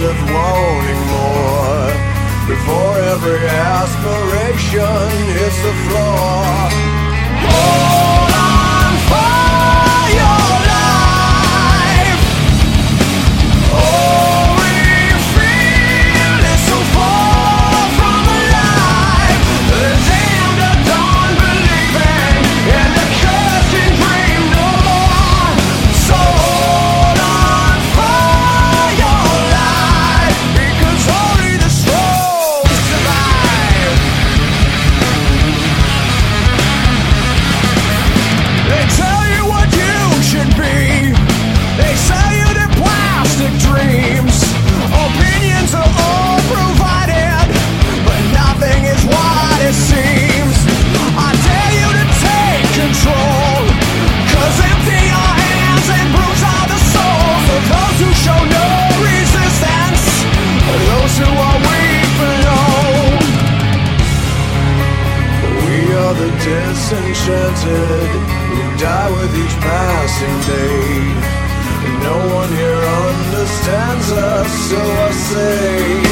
left wanting more. Before every aspiration hits the floor. disenchanted. We die with each passing day. No one here understands us, so I say.